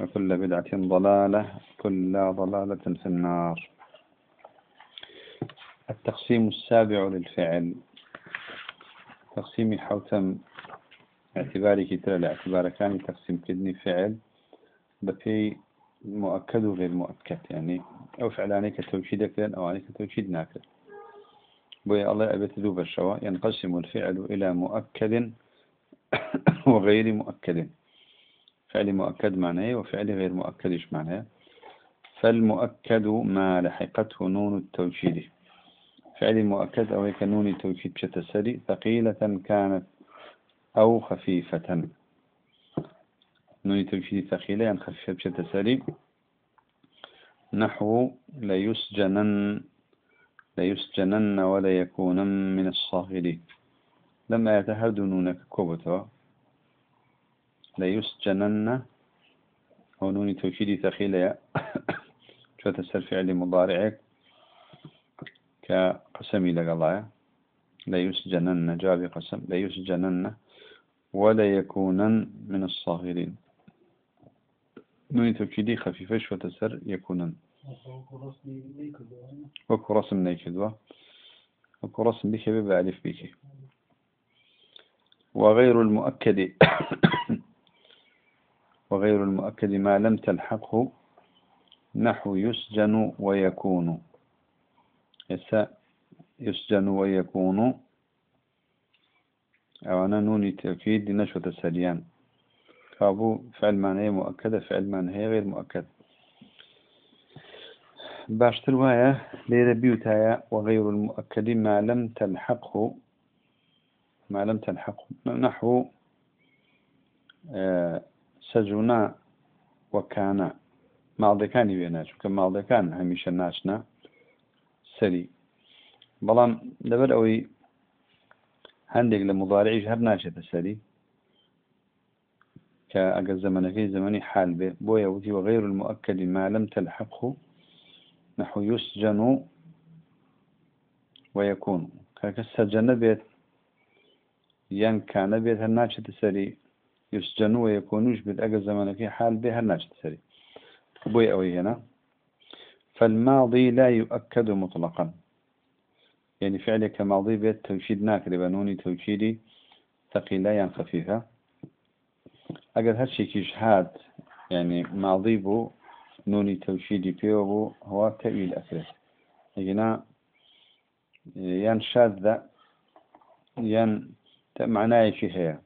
وكل بدعة ضلالة كل ضلالة في النار. التقسيم السابع للفعل. تقسيم حوتم اعتباري كتير الاعتبار كان تقسيم كدني فعل. بفي مؤكد وغير مؤكد يعني أو فعلاني كتوكيد أو عليك توكيد ناكل بوي الله أبت ذوب الشواء ينقسم الفعل إلى مؤكد وغير مؤكد. فعل مؤكد معناه وفعل غير مؤكد إيش معناه؟ فالمؤكد ما لحقته نون التوكيد فعل مؤكد أو هيك نون التوكيد بشتسري ثقيلة كانت أو خفيفة. نون التوكيد ثقيلة يعني خفيفة بشتسري نحو ليسجنن ليسجنن ولا يكونن من الصاغرين. لما يتهدنونك كوبتوا ليسجنن هو نوني توكيدي ثقيلة. شو تسر فعل مضارعك؟ كقسمي لك الله. ليسجنن جابي قسم. ليسجنن ولا يكونن من الصاغرين. نوني توكيدي خفيفة. شو تسر يكونن. وكو رسم نيكدوا وكو رسم بك بيبقى ألف بك وغير المؤكد. وغير المؤكد ما لم تلحقه نحو يسجن ويكون. يسجن ويكون. أو أنا نوني تأكيد نشوة السريان. كابو فعل معنى مؤكدة فعل معنى غير مؤكد. باشتر وايا ليرة بيوتايا وغير المؤكد ما لم تلحقه. ما لم تلحقه. نحو آه سجنا وكان بينا كم ماضي كان هميشه ناشنا سري بلان دبر اوي هندق لمضارعيش هر ناشة سري كأجل زمن في زمني حال به بويا وتي وغير المؤكد ما لم تلحقه نحو يسجن ويكون. كالسجن بيت ين كان بيت هناشة سري يسجن ويكونوش بالأجل زمنك حال به هناشة سري. بوي أوي هنا. فالماضي لا يؤكد مطلقا. يعني فعلك ماضي بيت توشيد ناكر بنوني توشيدي ثقيلة يعني خفيفة أجل هالشي كيش هاد يعني ماضي بو نوني توشيدي بيو هو تأويل أكره هنا ين شاذة ين معناه شي هي.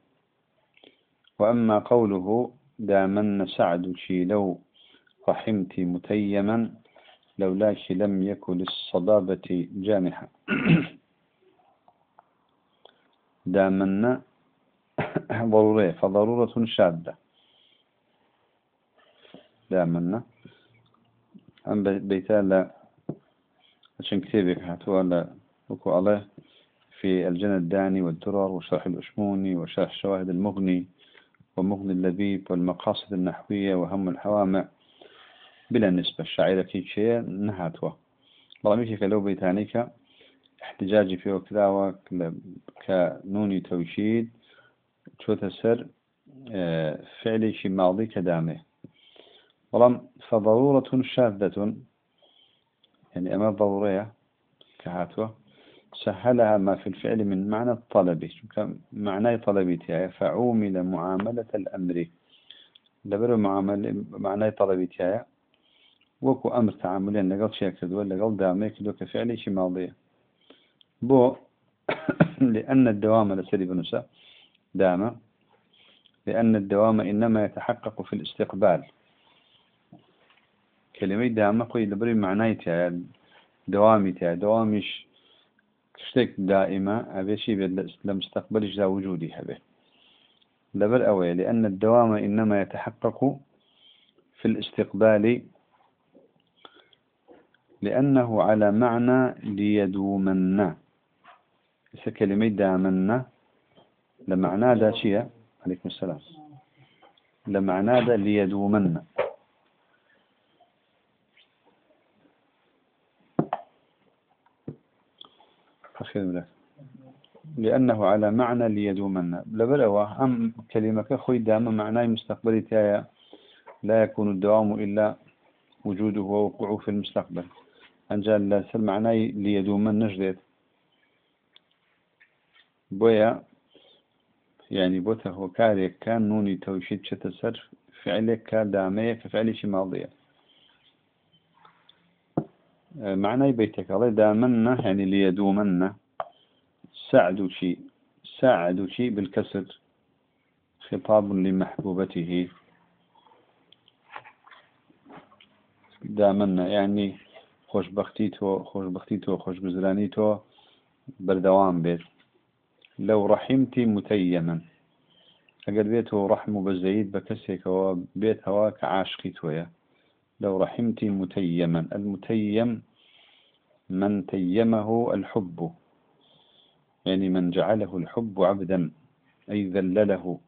وأما قوله دامن سعد شي لو رحمت متيما لولاك لم يكن للصبابة جامحة دامن ضرورية فضرورة شاذة دامن أم بيتالا عشان كتابك هاتوا وكو الله في الجنة الداني والدرر وشرح الأشموني وشرح الشواهد المغني. ومغني اللبيب والمقاصد النحوية وهم الحوامع بلا نسبة. الشاعرة كي شيء نهاتوا بلاميكي كلو بيتانيكا احتجاجي فيه كذا كنوني توشيد شو تسر؟ آه فعلي شي ماضي كدامه ولم فضرورة شاذة. يعني أما ضرورية كهاتوا. سهلها ما في الفعل من معنى الطلب. معنى طلبتها فعومل معاملة الأمر. لبر معاملة معنى طلبتها وكو أمر تعاملين لقل شيء كدو لقل دامي كدو كفعل شي ماضية بو لأن الدوام لسري بنسا دام لأن الدوام إنما يتحقق في الاستقبال. كلمة دام قوي لبر معنايتها دوامتها دوامش شتك دائمة أبي شيء لمستقبل جدا وجودي هبه لبر أوي لأن الدوام إنما يتحقق في الاستقبال لأنه على معنى ليدومن. إذا كلمة دامن لمعنى دا شيء. عليكم السلام. لمعنى دا ليدومن. أخير لك لأنه على معنى ليدومن. لبلوه أم كلمة خوي دام معناه مستقبلي تايا لا يكون الدوام إلا وجوده ووقوعه في المستقبل. أنجال لا معناه ليدومن نجدت بويا يعني بوته هو كاريك كان نوني توشيد شتسر فعلك كفعل شي ماضية. معناي بيتك الله دامنا يعني ليدومنا سعد شيء ساعد شيء بالكسر خطاب لمحبوبته دامنا يعني خۆشببختی تۆ خۆشببختی تۆ خۆشگوزرانی تۆ بەردەوام بێت. لەو ڕەحیمتی متەمن ئەگەر بێت و ڕەحم و بەزەید بە کەسێکەوە بێت هەوا کە عاشقی تۆیە. لو رحمتي متيما. المتيم من تيمه الحب. يعني من جعله الحب عبدا أي ذلله.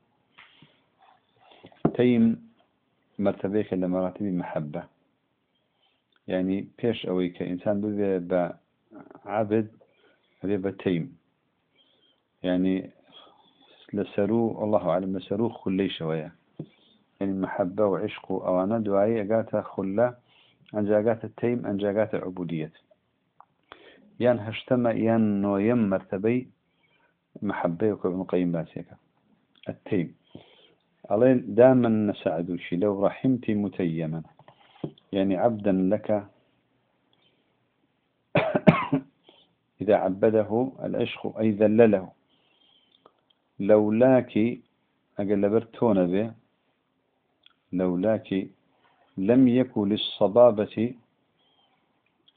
تيم مرتبة لمراتب محبة. يعني بيش أوي كإنسان بذي بعبد هذي بتيم. يعني لسرو الله أعلم لسرو خلي شوية. يعني محبة وعشق أوانا أقاتها خلا أنجاقات التيم أنجاقات العبودية. يان هشتما يان نويم مرتبي محبة ابن قيم باسيك. التيم. الله دائما نساعد شي لو رحمتي متيما. يعني عبدا لك. إذا عبده العشق أي ذلله. لولاك أقل برتون به. لولاك لم يكن للصبابة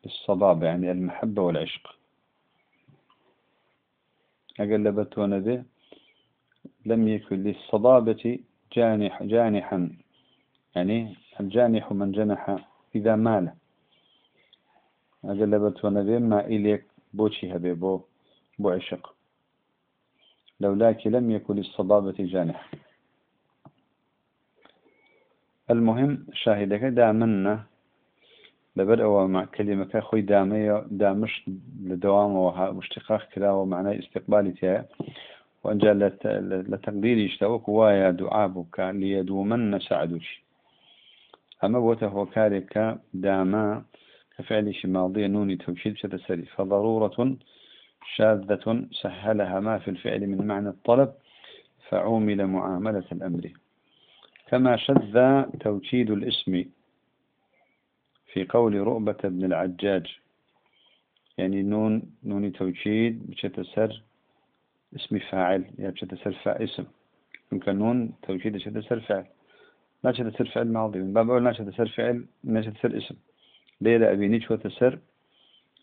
الصبابة يعني المحبة والعشق. أقلبت به لم يكن للصبابة جانح جانحا يعني الجانح من جنح إذا مال. أقلبت به ما إليك بوشي هبي بو بو عشق. لولاك لم يكن للصبابة جانح. المهم شاهدك دامنا أو مع كلمة خوي دامية دامش لدوام وها مشتقاق كلا ومعنى استقبالي تيا وأن جاء لتقديري اشتوك وايا دعابك ليدومن سعدوش أما بوته هو كارك داما كفعل ماضي نوني توشيد شتسري فضرورة شاذة سهلها ما في الفعل من معنى الطلب فعومل معاملة الأمر. كما شذ توكيد الاسم في قول رؤبة بن العجاج. يعني نون نون توكيد بشتسر اسم فاعل يعني بشتسر فاعل اسم. يمكن نون توكيد بشتسر فعل لا شتسر فعل ماضي. من باب أول لا شتسر فعل لا شتسر اسم. ليلة أبي نيش وتسر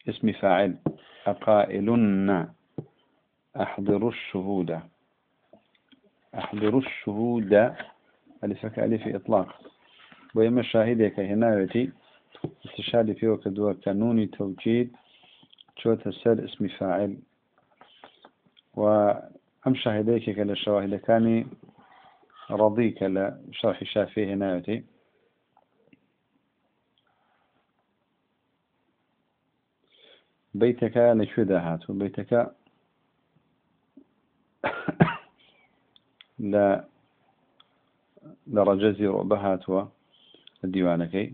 اسم فاعل. أقائلن. أحضر الشهود. أحضر الشهود. ألف إطلاق. ويما شاهدك هنا يتي استشهادي فيه وكدوا كانوني توكيد شو تسر اسم فاعل. وأم شاهديك كلا الشواهد كاني رضيك لشرح شافيه هنا بيتك لشو هات وبيتك لا لرجزي رؤبهات الديوانكي.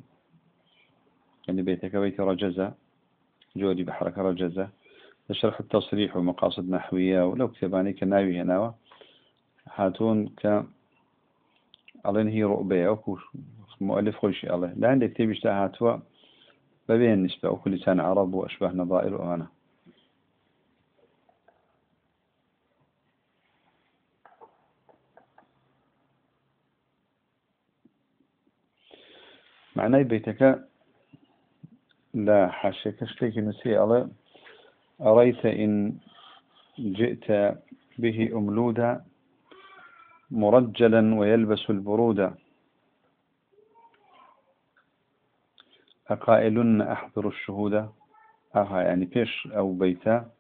يعني بيتك بيت رجزة. جودي بحركة رجزة. لشرح التصريح ومقاصد نحوية ولو كتباني كناوي هنا. هاتون ك ألين هي رؤبة. أو مؤلف خوشي الله لا عندك تبيش هاتوا ببين نسبة. وكل لسان عرب وأشبه نظائر وأنا معنى بيتك لا حاشك شتيك نسي الله. أريت إن جئت به أملودا مرجلا ويلبس البرودا أقائلن أحضر الشهودة أها يعني بيش أو بيتا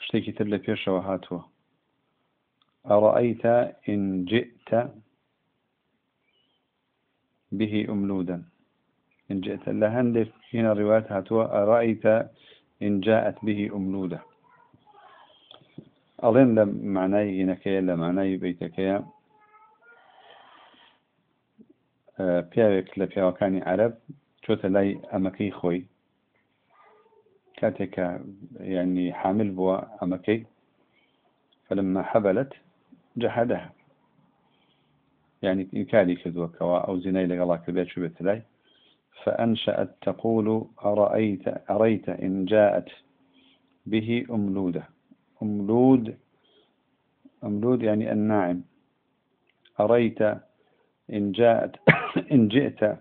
اشتكي تر بيش وهاتوا أرأيت إن جئت به أملودا. إن جئت لهندف هنا رواية هاتوا أرأيت إن جاءت به أملودا. أظن لمعناه هناك لمعناه بيتك. پیاوێک لە پیاوەکانی عرب چۆتە لای ئەمەکەی خۆی کاتێکە يعني حامل بووە ئەمەکەی فلما حبلت جحدها. يعني إنكاري كذوة كوا أو زناي لقلا كذا شو بتلاي فأنشأت تقول أرأيت أريت إن جاءت به أملودة. أملود أملود يعني الناعم. أريت إن جاءت إن جئت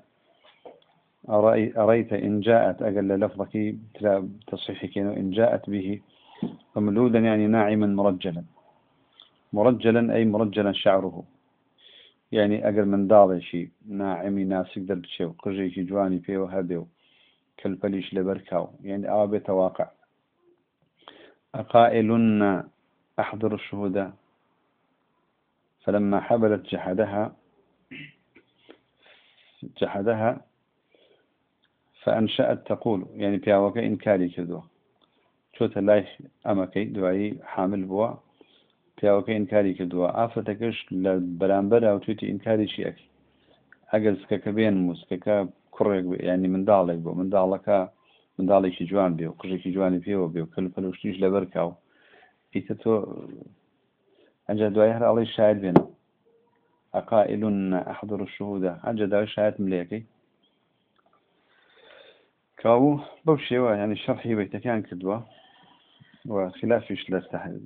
أريت إن جاءت. أقل لفظك تصحيحك إن جاءت به وملودا يعني ناعما مرجلا. مرجلا أي مرجلا شعره. يعني أقل من داضي شيء ناعمي ناس يقدر بشيء قرجيك جواني فيه وهبه كالبليش لبركاو يعني آبي تواقع أقائلن أحضر الشهودة فلما حبلت جحدها جحدها فأنشأت تقول يعني بياوك إنكاري كذو شو تلاي أمكي دعي حامل بوا پیاوەکە ئینکاری کردووە. ئافرەتەکەش لە بەرامبەر ئەوتوێتی ئینکاریشی ئەکی ئەگەر سکەکە بێن موسکەکە کوڕێک ینی منداڵێک بۆ منداڵەکە منداڵێکی جوان بێ و قژێکی جوانی پێوە بێ و کل پەلوشتیش لەبەر کاو. ئیتە تۆ ئەجا دوای هەر ئەڵی شاید بێنە ئەقائلون ئەحضر شهودا ئەجا داوای شاید ملەکەی کاو بەو شێوە ینی شەرحی بەیتەکان کردووە. وخلاف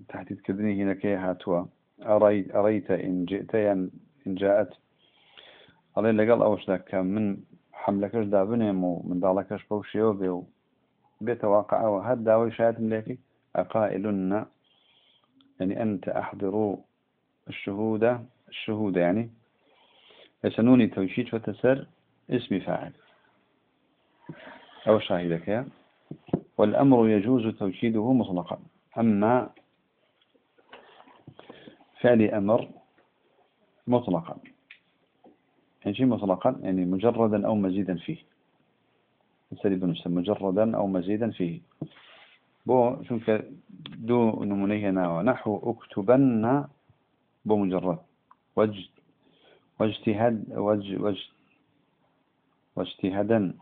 تحديد كدني هنا كي هاتوا. أريت, أريت إن جئت إن جاءت. علي لقال أوش ذاك؟ من حملكش دابنهم ومن دالكش بوشي وبيو. بيتواقع وهد داوي شهادة مليكي أقائلن. يعني أنت أحضروا الشهودة الشهود يعني. يسنوني توشيد فتسر اسم فاعل. أو شاهدك والأمر يجوز توكيده مطلقا. أما فعل أمر مطلقا. يعني مطلقا يعني مجردا أو مزيدا فيه. سليب نفسه مجردا أو مزيدا فيه. بو شوف دو نمونيه نحو أكتبن بمجرد وج واجتهاد وج وج واجتهادا.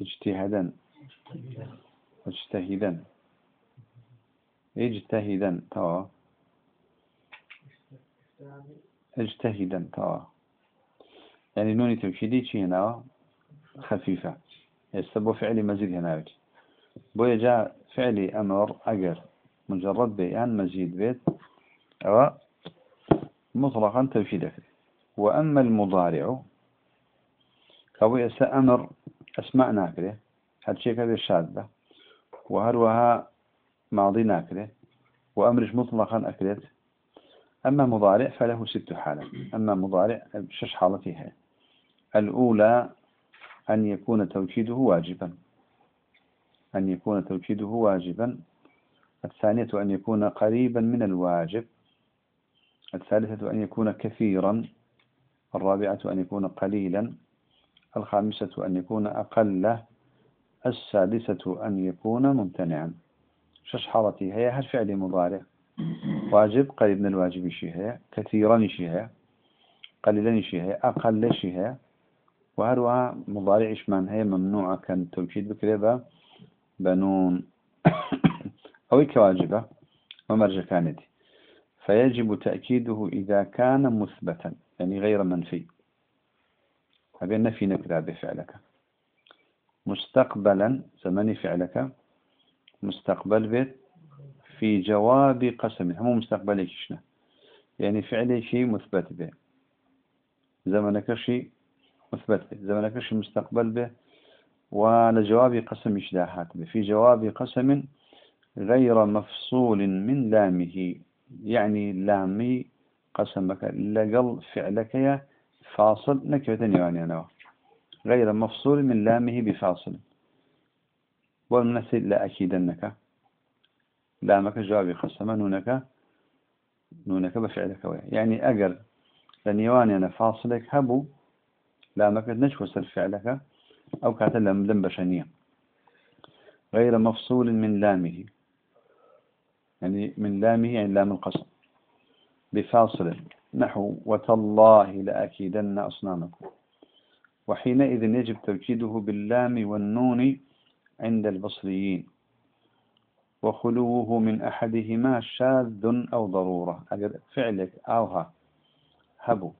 اجتهادا. واجتهدا اجتهدا توا اجتهدا توا يعني نوني توكيدي شي هنا؟ خفيفة يستبو فعلي مزيد هنا بو جاء فعلي أمر أجر مجرد بيان مزيد بيت أو مطلقا توكيدك وأما المضارع كوي أمر أسماء ناكره هاد شيء كذا شاذة وهروها ماضي ناكره وأمرش مطلقا أكلت. أما مضارع فله ست حالات أما مضارع شش حالتها الأولى أن يكون توكيده واجبا. أن يكون توكيده واجبا. الثانية أن يكون قريبا من الواجب. الثالثة أن يكون كثيرا. الرابعة أن يكون قليلا. الخامسة أن يكون أقل. السادسة أن يكون ممتنعا. شش حالتي؟ هي هل فعل مضارع. واجب قريب من الواجب شيء هي كثيرا شيء هي قليلا شيء هي أقل شيء. هي وهروها مضارع إشمان هي ممنوعة كان توكيد بكريبا بنون. أو كواجبة ومرجع كانت. فيجب تأكيده إذا كان مثبتا يعني غير منفي. هذا النفي نكرا بفعلك. مستقبلا زمن فعلك مستقبل بيت في جواب قسم هم مستقبل شنا يعني فعل شيء مثبت به. زمنك شيء مثبت به. زمنك شيء مستقبل به. ولجواب قسم إشداحات به؟ في جواب قسم غير مفصول من لامه. يعني لامي قسمك لقل فعلك يا فاصل. نكبة يعني أنا. غير مفصول من لامه بفاصل. والمنسل لا أكيدنك. لامك جوابي قسم نونك نونك بفعلك. ويا يعني أجر لنيواني أنا فاصلك هبو. لامك نشوى فعلك أو كانت لم لم بشنية غير مفصول من لامه. يعني من لامه يعني لام القسم. بفاصل. نحو وتالله لأكيدن أصنامكم. وحينئذ يجب توكيده باللام والنون عند البصريين. وخلوه من أحدهما شاذ أو ضرورة. أجل فعلك أوها. هبو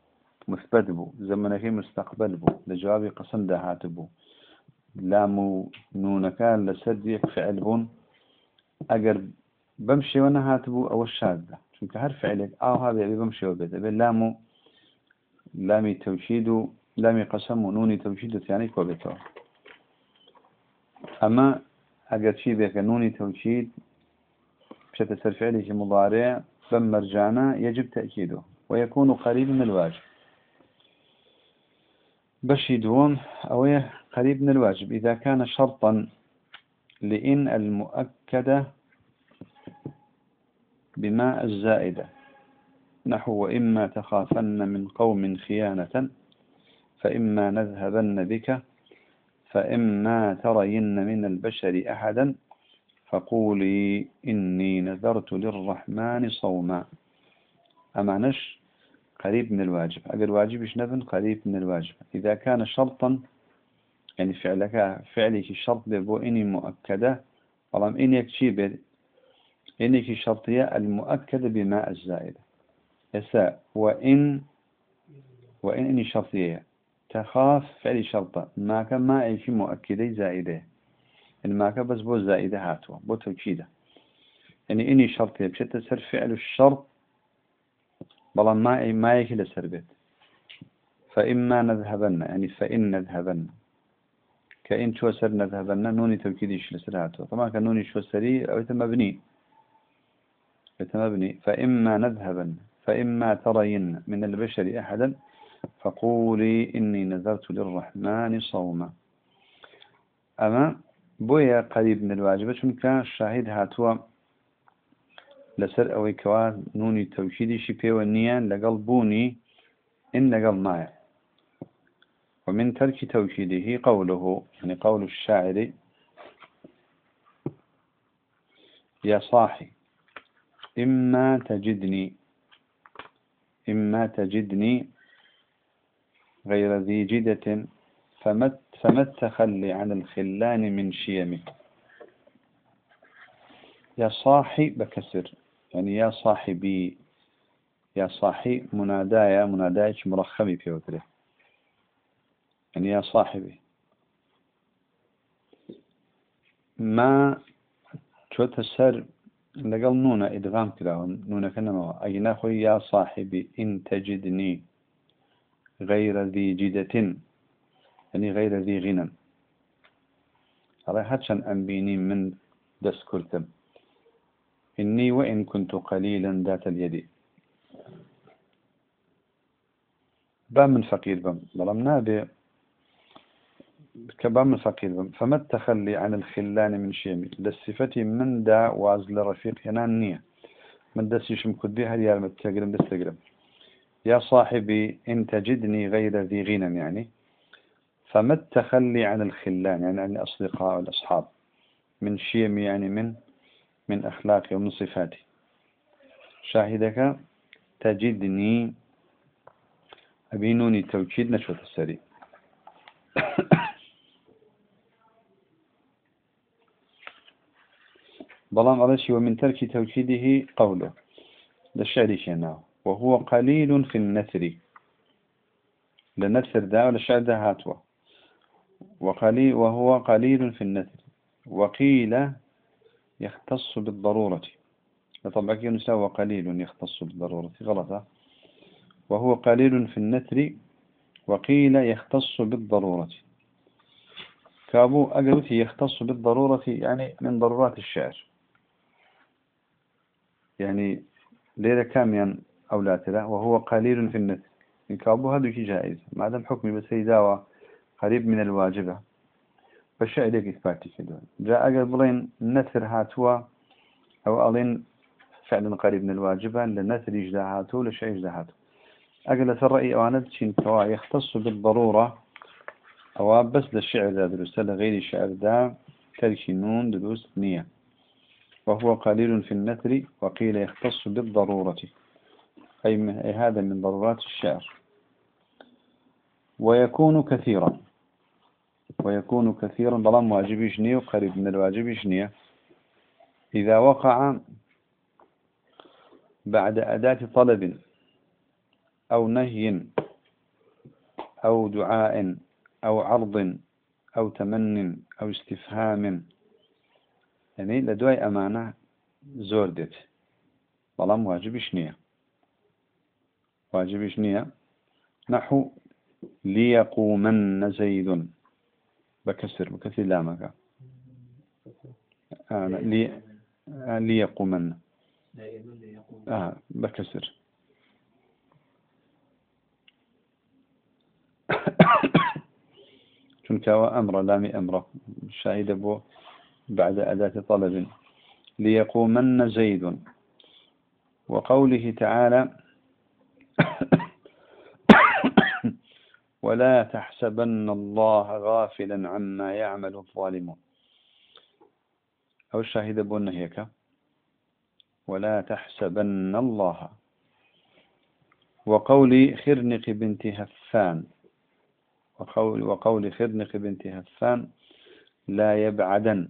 مثبت بو. زمنك مستقبل بو. لجواب قسم دهات بو. لام نونك لسد فعل بون. أجل بمشي وأنا هاتبو أو الشاذة. چونك هر فعلك أوها بيبي بمشي وبيت. لام لامي توشيد لامي قسم ونوني توشيد يعني كوبيتو أما أجد شيء بك نوني توكيد بشتى سر فعله مضارع فما رجعنا يجب تأكيده ويكون قريب من الواجب. بشي دون أو قريب من الواجب. إذا كان شرطا لإن المؤكدة بما الزائدة نحو وإما تخافن من قوم خيانة. فإما نذهبن بك فإما ترين من البشر أحدا فقولي إني نذرت للرحمن صوما. أمعنش قريب من الواجب. أقل واجب نبن قريب من الواجب. إذا كان شرطا يعني فعلك فعلك شرط بو إني مؤكدة. طالما إني يكشي إنك شرطية المؤكدة بماء الزائدة. يسا وإن وإن إني شرطية. تخاف فعل شرطة. ما كان ما أي شيء مؤكدة زائدة. يعني ما كان بس بو زائدة هاتوا. بو توكيدة يعني إني شرطية بشتى سر فعل الشرط. بلا ما أي ما يكي لسر بيت. فإما نذهبن. يعني فإن نذهبن. كإن شو سر نذهبن. نوني توكيديش لسر هاتوا. طبعا كان نوني شو سري أو مبني. مبني. فإما نذهبن. فإما ترين من البشر أحدا. فقولي إني نذرت للرحمن صوما. أما بويا قريب من الواجبة چونك الشاهد هاتوا لسر أوي كوا نوني توكيدي شي بيو النيان لقل بوني إن لقل مايا ومن ترك توكيده قوله يعني قول الشاعر يا صاحي إما تجدني إما تجدني غير ذي جدة فما التخلي عن الخلان من شيمه يا صاحي بكسر يعني يا صاحبي يا صاحي منادايا منادايش مرخمي في وتره. يعني يا صاحبي. ما تسر لقل نونا إدغام كده نونا كنما أي ناخي يا صاحبي إن تجدني. غير ذي جدة يعني غير ذي غنى. هاتشان أنبيني من دس كرتم. إني وإن كنت قليلا ذات اليد. با من فقير بم. بلام نابي. كبا من فقير بم. فما التخلي عن الخلان من شيمي للصفة من دا وازل رفيق ينان نية. من دس يشم كدبي هل يالمت تقرم دستقرم يا صاحبي إن تجدني غير ذي غنى يعني. فما التخلي عن الخلان يعني عن الأصدقاء والأصحاب؟ من شيم يعني من من أخلاقي ومن صفاتي. شاهدك تجدني. أبينوني توكيد نشوة السري بلان على ومن ترك توكيده قوله. للشعر شناه وهو قليل في النثر. لنثر ذا ولا شعر ذا هاتوا. وقليل وهو قليل في النثر. وقيل يختص بالضرورة. طبعا ينسى قليل يختص بالضرورة؟ غلطة وهو قليل في النثر. وقيل يختص بالضرورة. كابو أقلت يختص بالضرورة يعني من ضرورات الشعر. يعني ليلة كاميا أولاد له وهو قليل في النثر إن كابو هذا جائز. ما دام حكمي بس داوى قريب من الواجبة. فالشعر إثباتي كده. جاء أجل بلين نثر هاتوا أو ألين فعلا قريب من الواجبة لنثر إجداهاته لشيء إجداهاته أجل الرأي أواند شين كوا يختص بالضرورة. أو بس للشعر ذا دروس غير الشعر ذا ترك نون دروس نية. وهو قليل في النثر وقيل يختص بالضرورة. أي هذا من ضرورات الشعر. ويكون كثيرا. ويكون كثيرا. ظلام واجب شنية وقريب من الواجب شنية إذا وقع بعد أداة طلب أو نهي أو دعاء أو عرض أو تمن أو استفهام يعني لدواي أمانة زوردت ظلام واجب شنية واجب شنية نحو ليقومن زيد. بكسر بكسر لامك. آه لي آه ليقومن. آه بكسر. چونك أمر لامي أمر. شاهد بو بعد أداة طلب. ليقومن زيد. وقوله تعالى ولا تحسبن الله غافلا عما يعمل الظالمون. أو الشاهد بون هيك ولا تحسبن الله. وقول خرنق بنت هفان. وقول, وقول خرنق بنت هفان. لا يبعدن.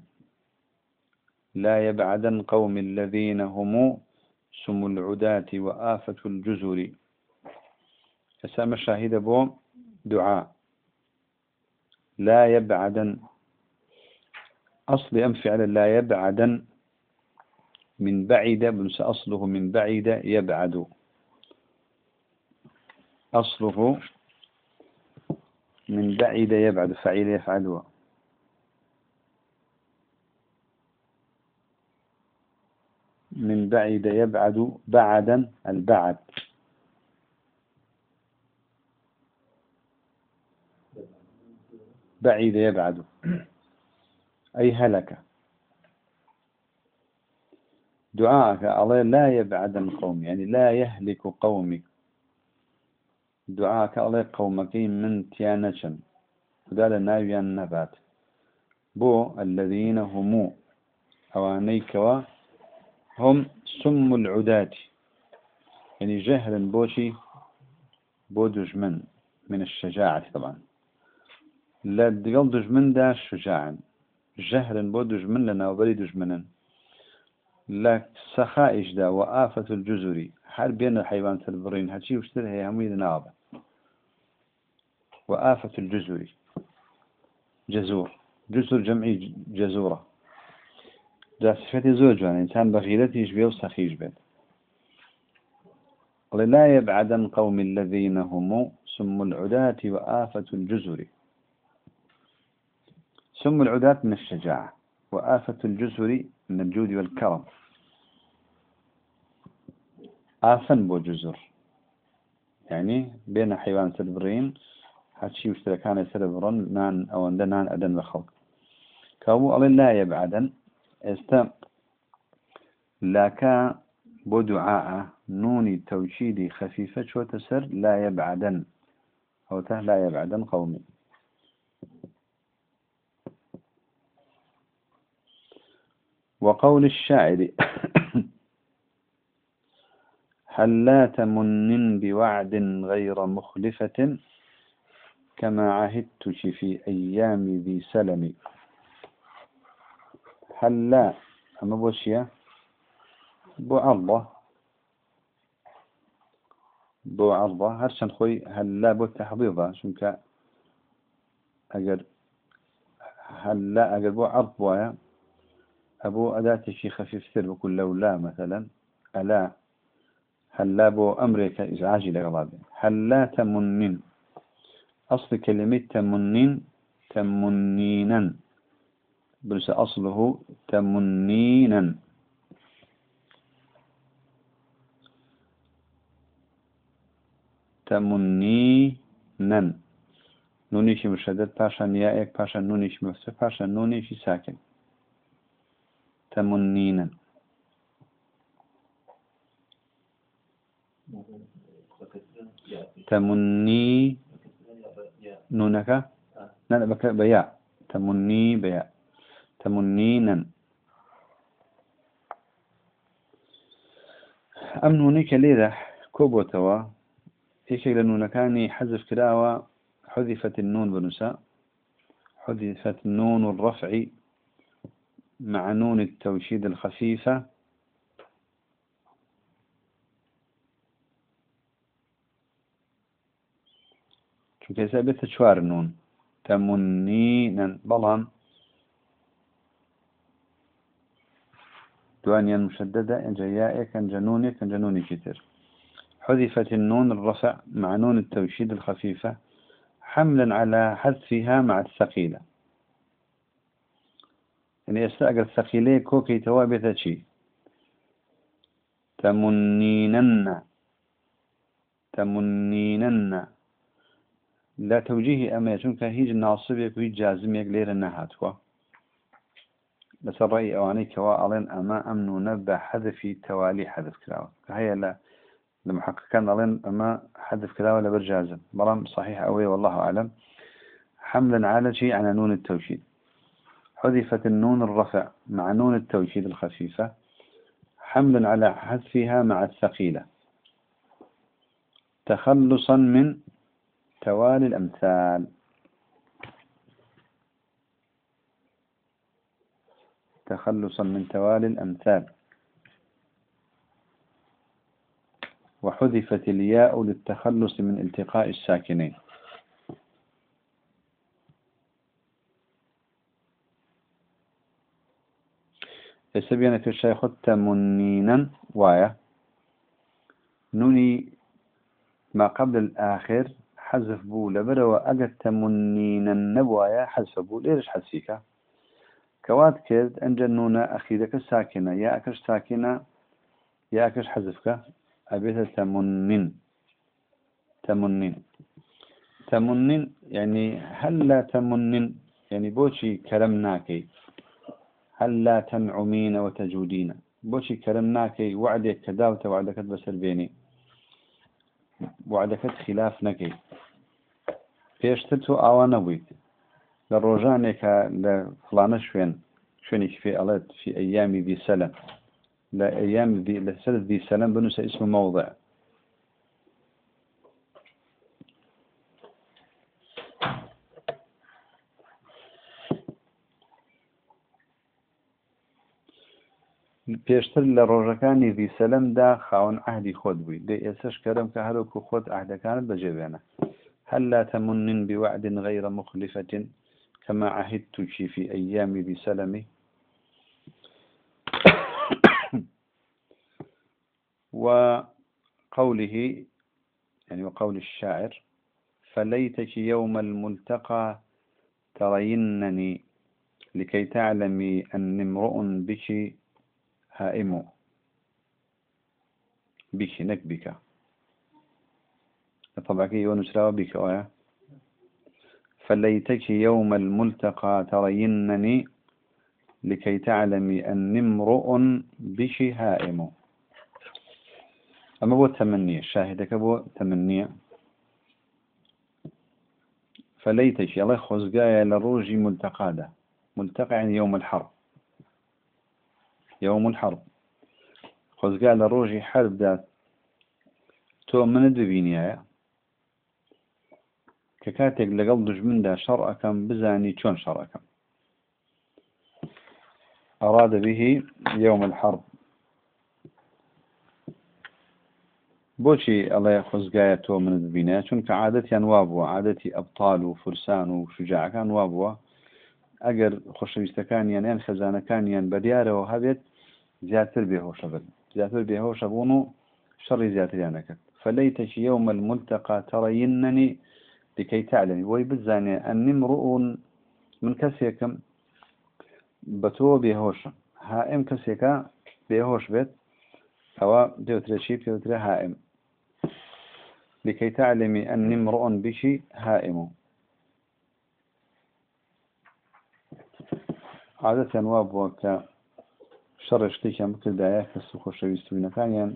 لا يبعدن قوم الذين هم سم العداة وآفة الجزر. أسام الشاهد بو دعاء. لا يبعدن. أصل أم فعل لا يبعدن. من بعد بنس أصله من بعد يبعد. أصله من بعد يبعد. فعيل يفعل من بعد يبعد بعدا البعد. بعيد يبعد أي هلك. دعاءك الله لا يبعد القوم يعني لا يهلك قومك. دعاءك الله قومك من تيانشن. وقال ناويا النبات بو الذين هم أوانيك هم سم العداة يعني جهل بوشي بودج من من الشجاعة طبعا. لا دقل دجمن دا شجاعا. جهرا بو دجمن لنا وبري دجمنا لا سخائش دا وآفة الجزري. حال بين الحيوان تلبرين هاتشي وشتر هي هميد نابا وآفة الجزري. جزور. جزر جمعي جزورة. دا صفتي زوجان إنسان بغيرتي يشبه وسخيش بيت. لا يبعدن قوم الذين هم سم العداة وآفة الجزر سم العداة من الشجاعة وآفة الجزر من الجود والكرم. آفن بو جزر يعني بين حيوان سلبرين هاتشي مشتركان سلبرن نان أو نان أدن بخلق. كابو الله لا يبعدن. است لكا بو دعاء نوني توشيدي خفيفة شو تسر لا يبعدن. أو لا يبعدن قومي. وقول الشاعر هل لا تمنن بوعد غير مخلفة كما عهدتك في أيام ذي سلم؟ هل لا؟ أما بوشيا بو عرضة بو عرضة هرشان خوي هل لا بو تحضيضة؟ شنك أجر هل لا أجر بو عرض أبو أداة شي خفيف سر بكل لولا مثلا ألا هل لا بو أمريكا إزعاجي لغضابه هل لا تمنين؟ أصل كلمة تمنين تمنينا. بس أصله تمنينا. تمنينا. نونيشي مشدد باشا يائك باشا نونيشي مفتوح باشا نونيشي ساكن. تمنينا تمني نونك. لا بك بياء. تمني بياء. تمنينا أم نونيك ليلة كوبوتوا. هيك لنونكاني حذف كراوة. حذفت النون بنساء حذفت نون الرفع. مع نون التوشيد الخفيفة. شو كيسا بيت شوار النون. تمنينا بلان. دوانيا مشددة. إن جيائك إن جنونك إن جنوني كتير حذفت النون الرفع مع نون التوشيد الخفيفة حملا على حذفها مع الثقيلة. يعني استأجر الثقيلة كوكي توابثة شي تمنينن. تمنينن. لا توجيه أما چونك هيج ناصبك وهيج جازمك لير النهاتوا بس الرأي أواني كوا ألين أما أمن نبع حذف توالي حذف كلاوة. هي لا لمحقق كان ألين أما حذف كلاوة لبرجازم برام صحيح أوي والله أعلم. حملا على شيء على نون التوشيد. حذفت النون الرفع مع نون التوكيد الخفيفة حملا على حذفها مع الثقيلة. تخلصا من توالي الأمثال. تخلصا من توالي الأمثال. وحذفت الياء للتخلص من التقاء الساكنين. يسبينا في الشيخ تمنينا وايا نوني ما قبل الآخر. حذف بو لبرا وأجد تمنينا نبوايا حذف بو. ليش حذفيك. كوات كرد. أن جنونا أخيدك ساكنة. يا أكش ساكنة. يا أكش حذفك. أبيت تمنين تمنين. تمنين يعني هل لا تمنين؟ يعني بوشي كلامناكي هل لا تنعمين وتجودين؟ بوشي كلمناك وعدك كداوت وعدك بسر بيني وعدك خلاف نكي پێشتر آوان نەبوویت لە ڕۆژانێکە لە في ئەڵێت في أيام ذي سلم. لا أيام ذي لسنة ذي سلم بنوس پێشتر لە ڕۆژەکانی ڤیسەلمدا خاون عهدی خۆت بووی. دێ ئێسش کەرم کە هەروکو خۆت عهدەکانت بەجێبێنە. هل لا تمن بوعد غير مخلفة كما عهدتك في ذي سلمي وقوله يعني وقول الشاعر فليتك يوم الملتقى ترينني لكي تعلمي أن امرؤ بك هائم. بك نك بك طبعا كي ونسراو بك ويا فليتك يوم الملتقى ترينني لكي تعلمي أن امرؤ بش هائم. أما بو التمنية شاهدك بو تمنية فليتك الله خزقايا لروجي ملتقى ده. ملتقى يعني يوم الحرب. يوم الحرب. خۆزگا لە ڕۆژی حربدا تۆ منت ببینایە کە کاتێک لەگەڵ دژمندا شەڕ ئەەکەم بزانی چۆن شەڕ ئەەکەم. أراد به يوم الحرب. بۆچی ئەڵێ خۆزگایە تۆ منت ببینە چونکە عادەتیان وا بووە عادەتی ئەبتال و فرسان و شجاعەکان وا بووە. ئەگەر خۆشەویستەکانیان یان خەزانەکانیان بەدیارەوە هەبێت زیاتر بێهۆشە بن. زیاتر بێهۆشە بوون و شەڕی زیاتریان نەکرد. فليتك يوم الملتقى ترينني لكي تعلمي وي بزاني أني امرؤ من كسيكم بتو بيهوش هائم كسيكا بيهوش بيت أو ديوتري شي بيوتري هائم لكي تعلمي أني امرؤ بشي هائم عادة وابوا ك شر شتێکیان بکردایە کە سو خۆشەویستبوونەکانیان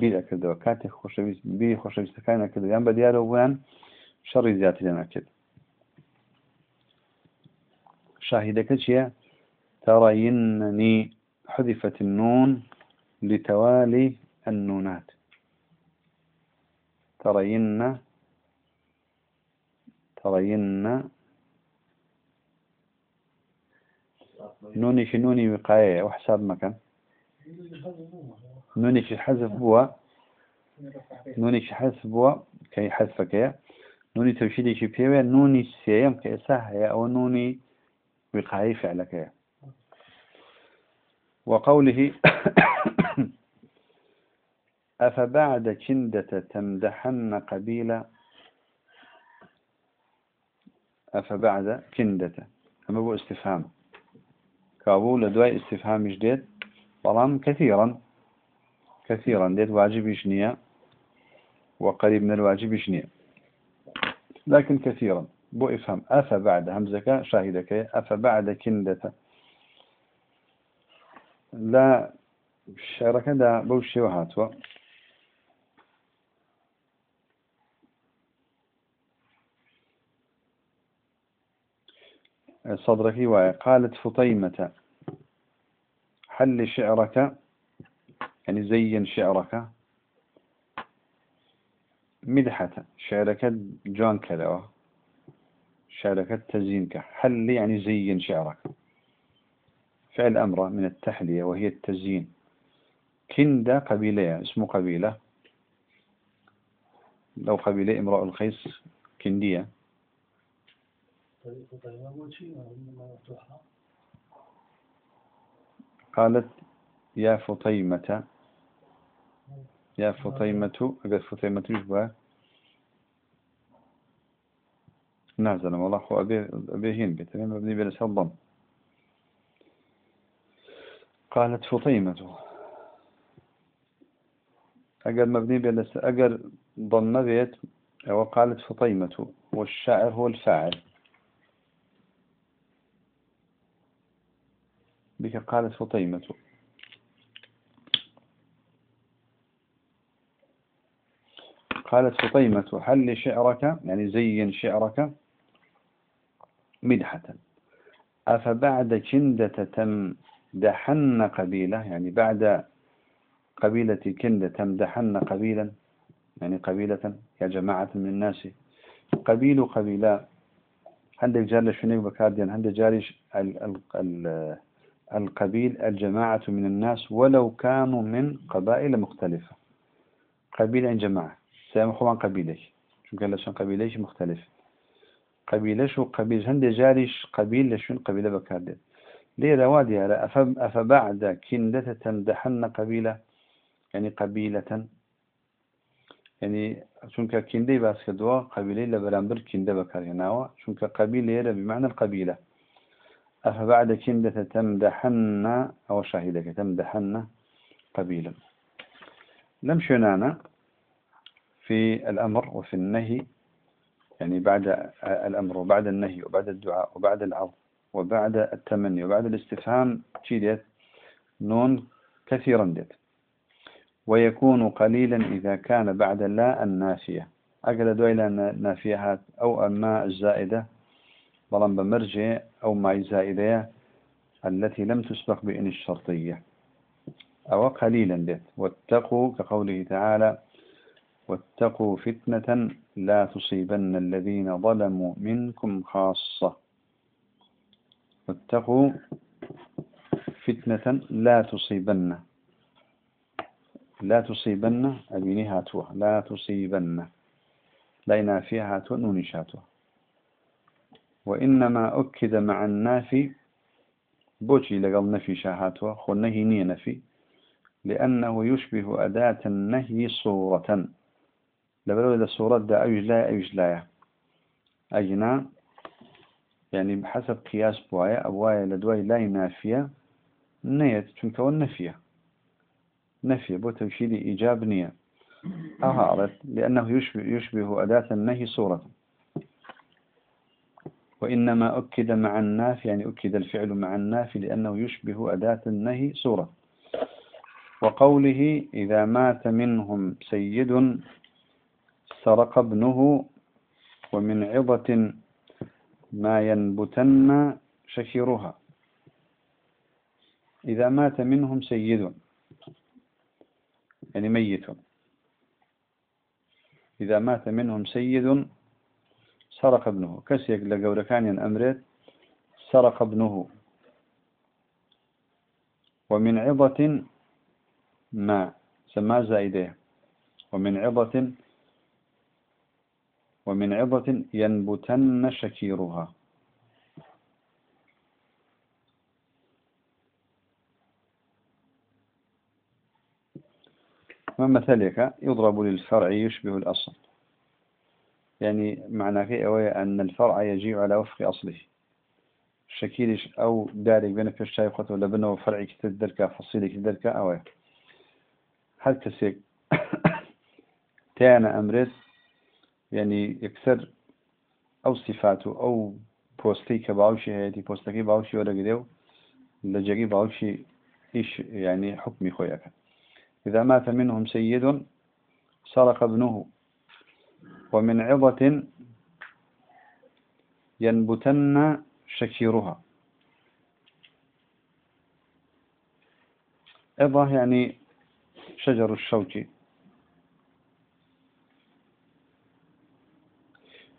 بیر ئەکردەوە. کاتێک خۆشەویست بیر خۆشەویستەکان نەکردیان بە دیارە بوویان شەڕی زیاتر لێ نەکرد شاهدك چییە؟ ترينني حذفت النون لتوالي النونات. ترين ترين نوني في نوني وقاية وحساب مكان. نوني في حذف بوا نوني في حذف بوا كي حذفك نوني توشيدي في بيوه نوني سيام كإساها أو نوني وقاية فعلك وقوله أفبعد كندة تمدحن قبيلة أفبعد كندة. أما هو استفهام. كابو لدواء استفهام جديد. طالما كثيرا كثيرا. ديت واجب شنية وقريب من الواجب شنية لكن كثيرا. بو افهم. أفبعد همزك شاهدك. أفبعد كندة. لا شعرك دا بوشي وهاتوا. صدرك واي قالت فطيمة حل شعرك يعني زين شعرك مدحة شعرك جوان كذا شعرك تزينك حل يعني زين شعرك. فعل أمر من التحلية وهي التزيين. كندا قبيلة اسمه قبيلة. لو قبيلة امرأ الخيس كندية. قالت يا فطيمة. يا فطيمة أقول فطيمة يشبه نازل والله هو أبي أبي هين بيت مبني بين الضم قالت فطيمة. أجر مبني بين أجر ضم بيت وقالت فطيمة والشاعر هو الفاعل. بك قالت فطيمة. قالت فطيمة حل شعرك يعني زين شعرك مدحة. أفبعد كندة تمدحن قبيلة يعني بعد قبيلة كندة تمدحن قبيلا يعني قبيلة يا جماعة من الناس. قبيل قبيلة عندك جار شنو بكارديان عندك جارش ال ال ال القبيل الجماعة من الناس ولو كانوا من قبائل مختلفة. قبيلة جماعة. سامحوا عن قبيلش شو قال لشان قبيلش مختلف. قبيلش وقبيل هند جاريش قبيل لشون قبيلة بكاردين. ليه روادي على أفبعد كندة تمدحن قبيلة يعني قبيلة. يعني شونك كندي باس كدوا قبيلة لبرامبر كندة بكاريناوا شونك قبيلة بمعنى القبيلة. أفبعد كندة تمدحن أو شاهدك تمدحن قبيلا. لم شنانا في الأمر وفي النهي يعني بعد الأمر وبعد النهي وبعد الدعاء وبعد العرض وبعد التمني وبعد الاستفهام تشيدت نون كثيرا ديت. ويكون قليلا إذا كان بعد لا النافية. أقل دويلة نافية أو أما الزائدة بلان بمرجع أو معي زائدة التي لم تسبق بإن الشرطية. أو قليلا ديت واتقوا كقوله تعالى واتقوا فتنة لا تصيبن الذين ظلموا منكم خاصة. واتقوا فتنة لا تصيبن. لا تصيبن أبيني هاتوا لا تصيبن. لا ينافيها هاتوا وإنما أكد مع النافي بوشي لقل نفي شاهاتوا خو النهي نية نفي لأنه يشبه أداة النهي صورة. لبلو إذا صورة دا أيش لا أيش لا أجنا يعني بحسب قياس بوايا أبوايا لدواي لا ينافية نية تنكون نفية نفي بو توشيد إيجاب نية. أهارت لأنه يشبه, يشبه أداة النهي صورة. وإنما أكد مع النافي يعني أكد الفعل مع النافي لأنه يشبه أداة النهي صورة وقوله إذا مات منهم سيد سرق ابنه ومن عظة ما ينبتن شكرها. إذا مات منهم سيد يعني ميت. إذا مات منهم سيد سرق ابنه. كسيك لقوركان أمرت سرق ابنه. ومن عظة ما سما زائدة. ومن عظة ومن عظة ينبتن شكيرها. ما مثلك؟ يضرب للفرع يشبه الأصل. يعني معنى في أوي أن الفرع يجيء على وفق أصله. شكيلش أو دارك بين في الشايقة ولا بنه فرع كتدرك فصيلة كتدرك أوي. هل كسيك تانا أمرس يعني يكسر أو صفاته أو بوستي كباوشي هيتي بوستكي باوشي ولا قديو لجاقي باوشي إيش يعني حكمي خوياك. إذا مات منهم سيد سرق ابنه ومن عظة ينبتن شكيرها. عظة يعني شجر الشوك.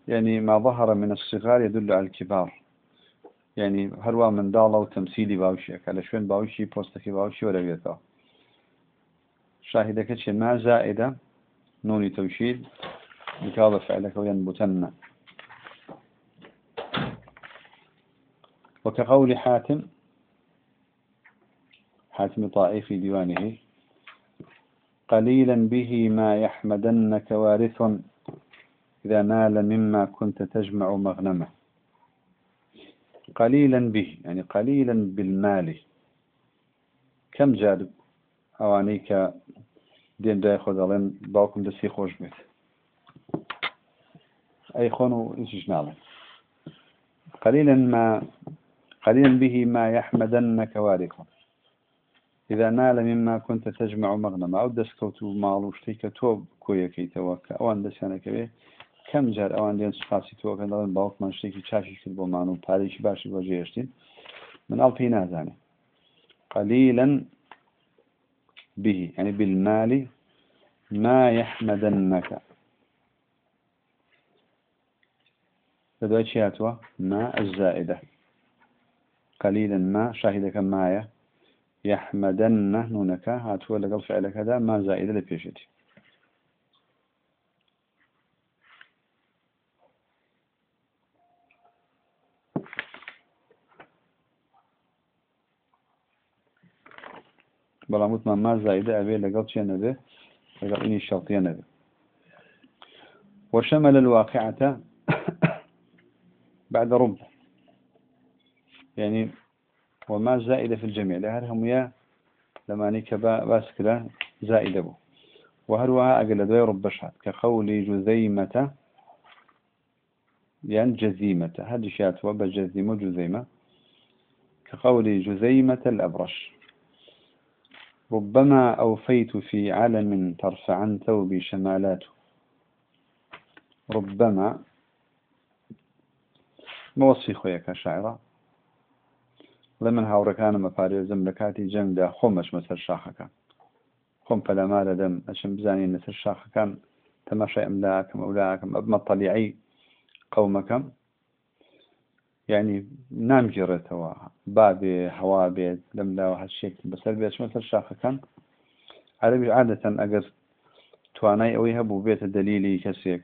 يعني ما ظهر من الصغار يدل على الكبار. يعني هروا من دالة وتمثيلي باوشي. على شوين باوشي بوستكي باوشي ولا بيتا. شاهدك ما زائدة نوني توشيد. بكاظ فعلك وينبتن وكقول حاتم حاتم طائي في ديوانه قليلا به ما يحمدنك وارث إذا نال مما كنت تجمع مغنمه. قليلا به يعني قليلا بالمال. كم جاد أوانيك دين داي خود ألين باوكم دسي خوش بيت أيخون إنشجنال قليلا ما قليلا به ما يحمدنك وارك إذا نال مما كنت تجمع مغنما أو دسكوت مال وشتيك توب كويكي توك أوان دسانك به کەم جار ئەوان لێن سوپاسی تۆکە دەڵێن باوکمان شتێکی چاشی کرد بۆمان و پارێکی باشی بۆ جێشتین. مناڵ پێی نازانێ. قليلا به يعني بالمال ما يحمدنك شياتوا ما الزائدة. قليلا ما شاهدك مايا يحمدن نونك هاتوا لقل فعلك هذا ما زائدة لبيشتي. بلا مطمئن ما زائدة. أبي لقل شيء نبي؟ لقل إني نبي. وشمل الواقعة بعد رب يعني وما زائدة في الجميع. لهرهم يا لما نكبا باسكلا زائدة بو. وهروها أقل دوي رب شهد كقول جذيمة يعني جزيمة. هذه شات وبا جزيمة جزيمة كقول جزيمة الأبرش. ربما أوفيت في علم ترفعن ثوبي شمالاته. ربما موصي خويا شاعرة لمن هاوڕەکانم مەپارێزم لە کاتی جەنگدا خۆمەش مەسەر شاخەکان. خۆم پەلەمارە دەم ئەچم بزانین لەسەر شاخەکان تەماشای ئەملاکەم ئەولاکەم ئەبمە تەلیعی قەومەکەم. یعنی نامگیڕێتەوە بابێ هەوا بێت لەم لاوە هەشێک بەسەر بێت مەسەر شاخەکان. عربی عادەتەن ئەگەر توانای ئەوەی هەبوو بێتە دلیلی کەسێک.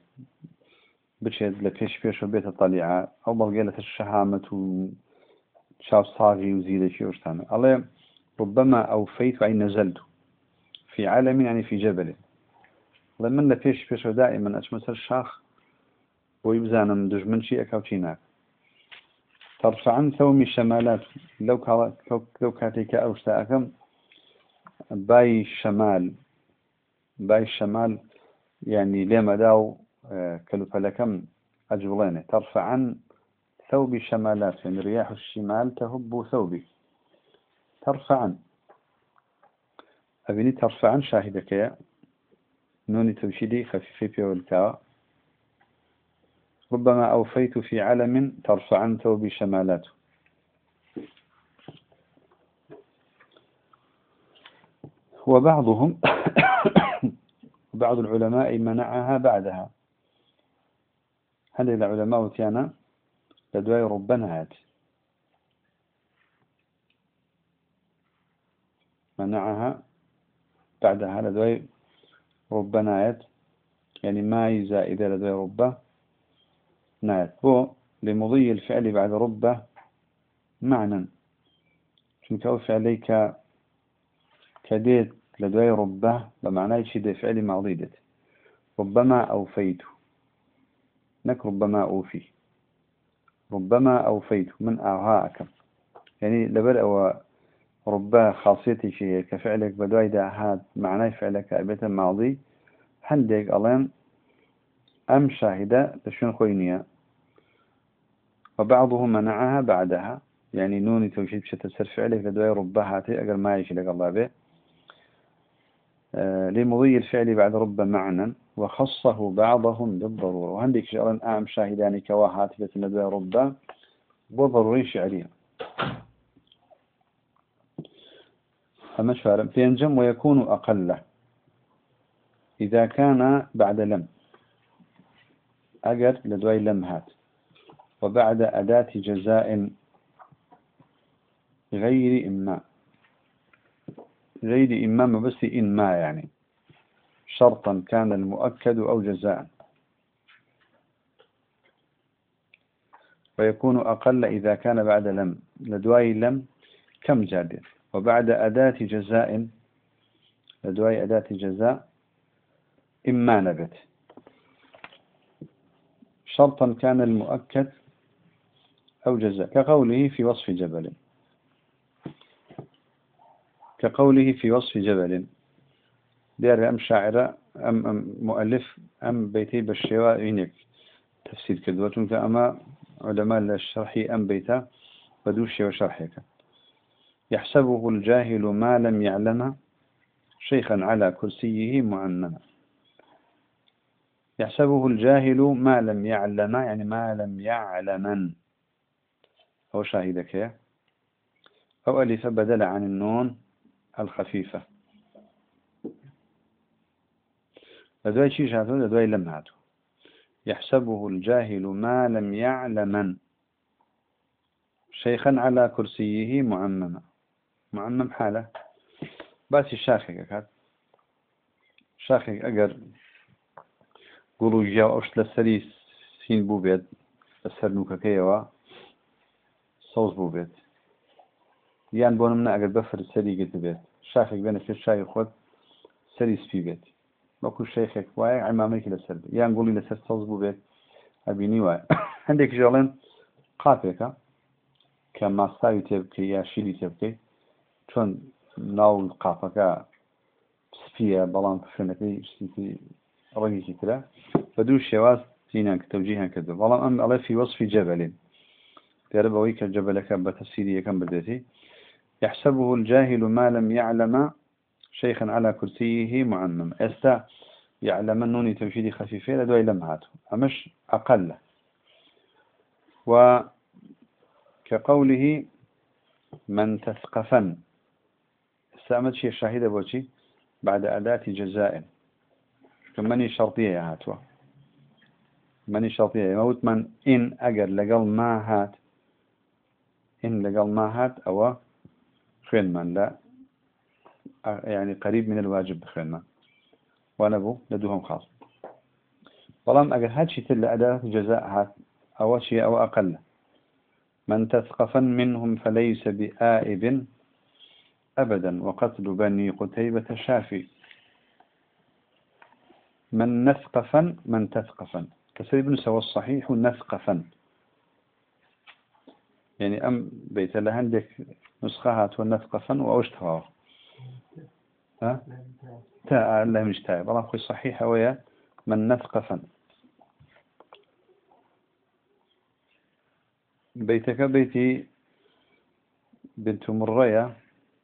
بچێت لە پێش پێشەوە بێتە تەلیعە ئەو بەڵگێ لەسەر شەهامەت و شاو صاغي وزيدة شيوشتان الله ربما أوفيت وأي نزلت في عالم يعني في جبل. لمن لفيش فيش دائما أشمس الشاخ ويبزانا دجمن شيء أكاوتيناك ترفعن ثومي شمالات لو كا لو كاتيك أو ساكم باي الشمال. باي الشمال يعني لما داو آه، كلو فلكم أجولين ترفعن ثوب شمالات يعني رياح الشمال تهب ثوبي. ترفعا أبني ترفعا شاهدك. يا نوني توشيدي خفيفي والكاء ربما أوفيت في علم ترفعا ثوبي شمالاته وبعضهم بعض العلماء منعها بعدها. هل العلماء وتيانا لدواي ربنا هات منعها بعدها لدواي ربنا هات يعني ما يزا إذا لدواي ربه؟ نات بو لمضي الفعل بعد ربه معنى. شنك أو فعليك كديت لدواي ربه؟ بمعنى شيء فعل ماضي ديت. ربما أوفيت نك ربما أوفي. ربما أوفيت من أعهاءك يعني لبر أو ربما خاصيتي شيء كفعلك بدواي هاد معنى فعلك أبيت ماضي هنديك ألين أم شاهدة تشون خوينية. وبعضهم منعها بعدها. يعني نوني توشيد بشتى فعلك لدواي ربها هاتي أقل ما يشي لك الله به. لمضي الفعل بعد رب معنى وخصه بعضهم بالضرورة. وهنديك شغلا أعم شاهداني كواهات ندوى رب وضروري شعرية أما شارم فينجم ويكون أقل. إذا كان بعد لم. أجر لدوي لم هات وبعد أداة جزاء غير إما. غير إمام بس إن ما يعني. شرطا كان المؤكد أو جزاء. ويكون أقل إذا كان بعد لم. لدواي لم كم جاد وبعد أداة جزاء لدواي أداة جزاء إما نبت. شرطا كان المؤكد أو جزاء كقوله في وصف جبل. كقوله في وصف جبل. دير أم شاعرة أم, أم مؤلف أم بيتي بالشواء إنك تفسير كدوة أما علماء الشرح أم بيتا بدوشي وشرحك. يحسبه الجاهل ما لم يعلم شيخا على كرسيه معنما يحسبه الجاهل ما لم يعلم يعني ما لم يعلمن أو شاهدك. أو ألف بدل عن النون. الخفيفة. لدواي شيش هاتو لدواي لم يحسبه الجاهل ما لم يعلمن شيخا على كرسيه معمما. معمم حالة. بس الشاخك كات شاخك أجر قولوا جاو أوش لسري سين بو بيت. لسر نوكا كيوا. صوص بو بيت. یان بۆ منە ئەگەر بەفر سەری گرت بێت شاخێک بێنە پێ شای خۆت سەری سپی بێت. وەکو شەیخێک وایە ئەمامێکی لەسەر یان گوڵی لەسەر سەوز بوو بێت. ئەبینی وایە. هەندێک ژەڵێن قاپێکە کە ماستاوی تێ بکەی یا شیری تێ بکەیت چۆن ناو قاپەکە سپیە بەڵام خوێنەکەی ڕەنگێکی ترە بە دوو شێواز زینان کە تەوجیهان کردو. بەڵام ئەم ئەڵێ فی وەصفی جەبەلین. دیارە بەوەی کە جەبەلەکە بە تەفسیری یەکەم بدێتی يحسبه الجاهل ما لم يعلم شيخا على كرسيه معمم إستا يعلم النوني توشيدي خفيفة لدوي لمهاته أمش أقل. وكقوله من تثقفن استعمل شيء شاهدة بوشي بعد أداة جزاء. كمني شرطية يا هاتوا. مني شرطية. موت من إن أجر لقل ما هات. إن لقل ما هات أو خوين من لا يعني قريب من الواجب بخوين وأنا بو لدوهم خاص. بلام اگر هاد شي تل أداة جزاء هات أو شيء أو أقل. من تثقفا منهم فليس بآئب أبدا وقتل بني قتيبة شافي. من نثقفا من تثقفا. كسر ابن سوى الصحيح نثقفا. يعني أم بيت لهندك نسخة هات ونثقفا وأوش تواو ها تاء مش تاء بلا خوي صحيحة ويا من نثقفا بيتك بيتي بنت مرية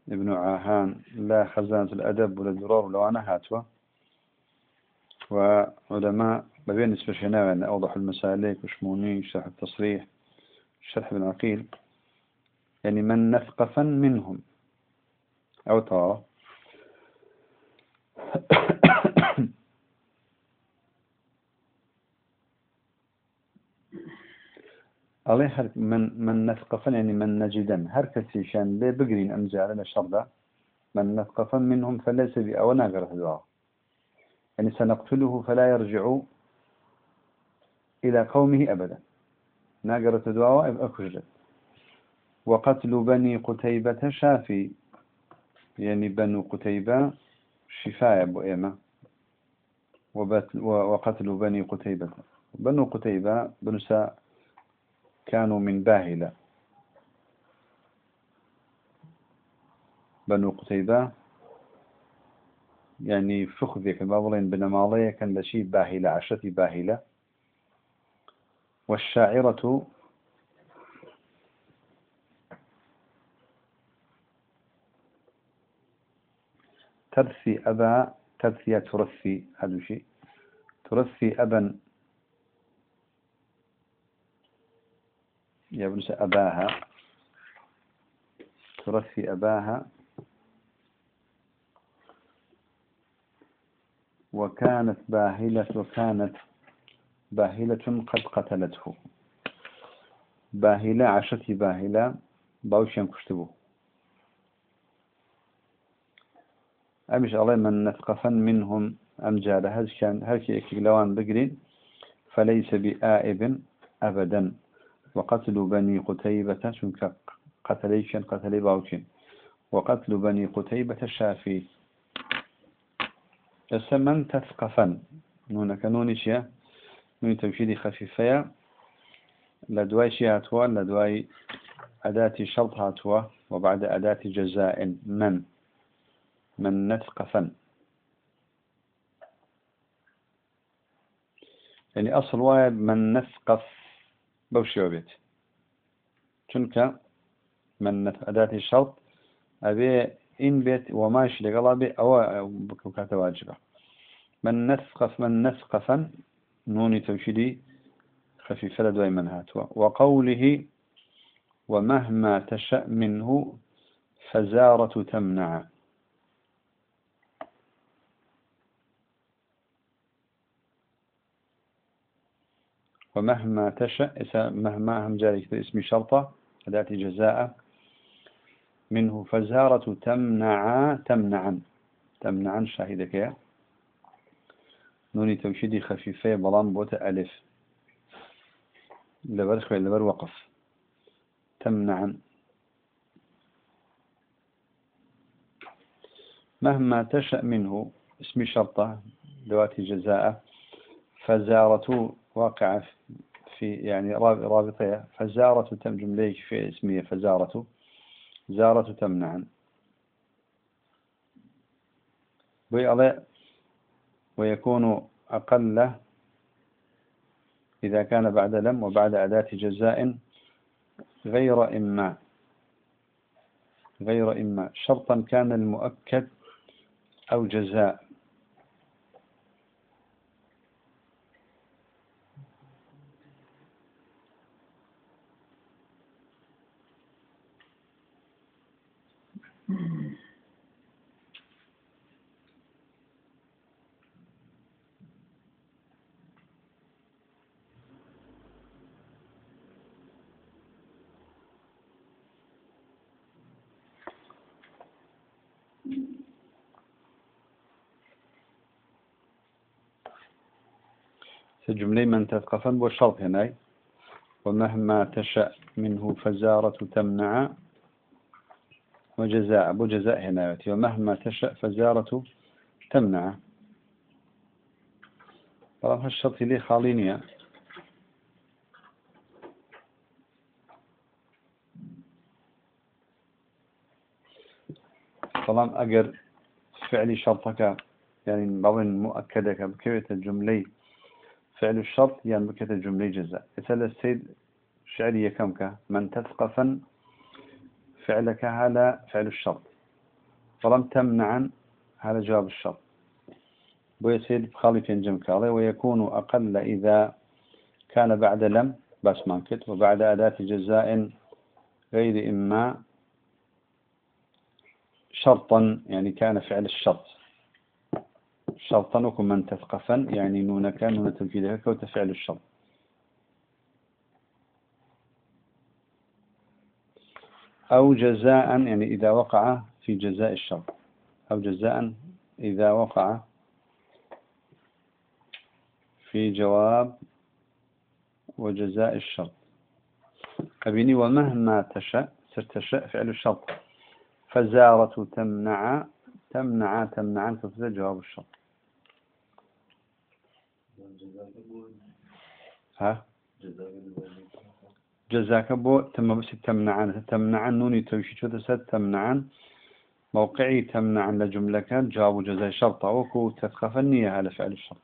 ابن عاهان لا خزانة الأدب ولا الدرار ولا أنا هاتوا. وعلماء بين نسبة هنا أن أوضح المسالك وشموني شرح التصريح شرح ابن عقيل. يعني من نثقفا منهم. أو ترى الله هر من من نثقفا يعني من نجدا. هر كسيشان بي بقرين أمزال لشردا من نثقفا منهم فليس بأو ناقر هدواه يعني سنقتله فلا يرجع إلى قومه أبدا. ناقر هدواه أكجد. وقتل بني قتيبة شافي. يعني بنو قتيبة شفاء بؤيمة وقتل بني قتيبة. بنو قتيبة بنساء كانوا من باهلة. بنو قتيبة يعني فخذك المبلين بنماضية كان لشي باهلة عشرة باهلة. والشاعرة ترثي أبا ترثي ترثي هذا شيء. ترثي أبا. يبنس أباها. ترثي أباها. وكانت باهلة وكانت باهلة قد قتلته. باهلة عشتي باهلة. باوشيان كشتبه أمش الله من نثقفا منهم أم جاد هل كان هل كي لوان بقرين؟ فليس بآئب أبدا. وقتل بني قتيبة شنك قتليشن قتلي باوشين وقتل بني قتيبة شافي من تثقفا نون كنون شيا؟ نون تمشيدي خفيفة لدواي شياتوا لدواي أداة شرط هاتوا؟ وبعد أداة جزاء من؟ من نثقفا يعني أصل واحد من نثقف بوشي بيت چونك من أداة الشرط أبي إن بيت وماشي لقلبي أو بكوكات واجبة. من نثقف من نثقفا نوني توشيدي خفيفة لدوي من هاتوا وقوله ومهما تشأ منه فزارة تمنع. ومهما تشاء مهما هم جاري اسم شرطة أداة جزاء منه. فزارة تمنع تمنعا تمنعا شاهدك. يا نوني توشيدي خفيفة بلان بوت ألف. لبر خوي لبر وقف. تمنعا. مهما تشأ منه اسم شرطة ذوات جزاء. فزارة واقعة في يعني رابطة فزارة تم جملة في اسمية فزارة. زارة تمنعا ويكون أقل إذا كان بعد لم وبعد أداة جزاء غير إما. غير إما. شرطا كان المؤكد أو جزاء. جملة من تثقفا والشرط هنا ومهما تشأ منه فزارة تمنع وجزاء أبو جزاء هنا ومهما تشأ فزارة تمنع. طبعا الشرط لي خالينيا طبعا أجر فعل شرطك يعني بعض مؤكدك بكيوة الجملة فعل الشرط يعني بكيوة الجملة جزاء. مثل السيد شعرية كمك من تثقفا فعلك هذا فعل الشرط. ولم تمنعا هذا جواب الشرط. ويسيد خالف ينجم كالي ويكون أقل إذا كان بعد لم بس مانكت وبعد أداة جزاء غير إما شرطا يعني كان فعل الشرط. شرطا وكم من تثقفا يعني نون كان نون توكيدها كوت فعل الشرط. أو جزاء يعني إذا وقع في جزاء الشرط أو جزاء إذا وقع في جواب وجزاء الشرط أبيني ومهما تشاء ستشاء فعل الشرط فزارة تمنع تمنع تمنع تفزى جواب الشرط ها؟ جزاك بو تم بس تمنعا تمنعا نوني توشي شو تسد تمنعا موقعي تمنعا لجملة كان جواب جزاء شرط وكو تتخف النية على فعل الشرط.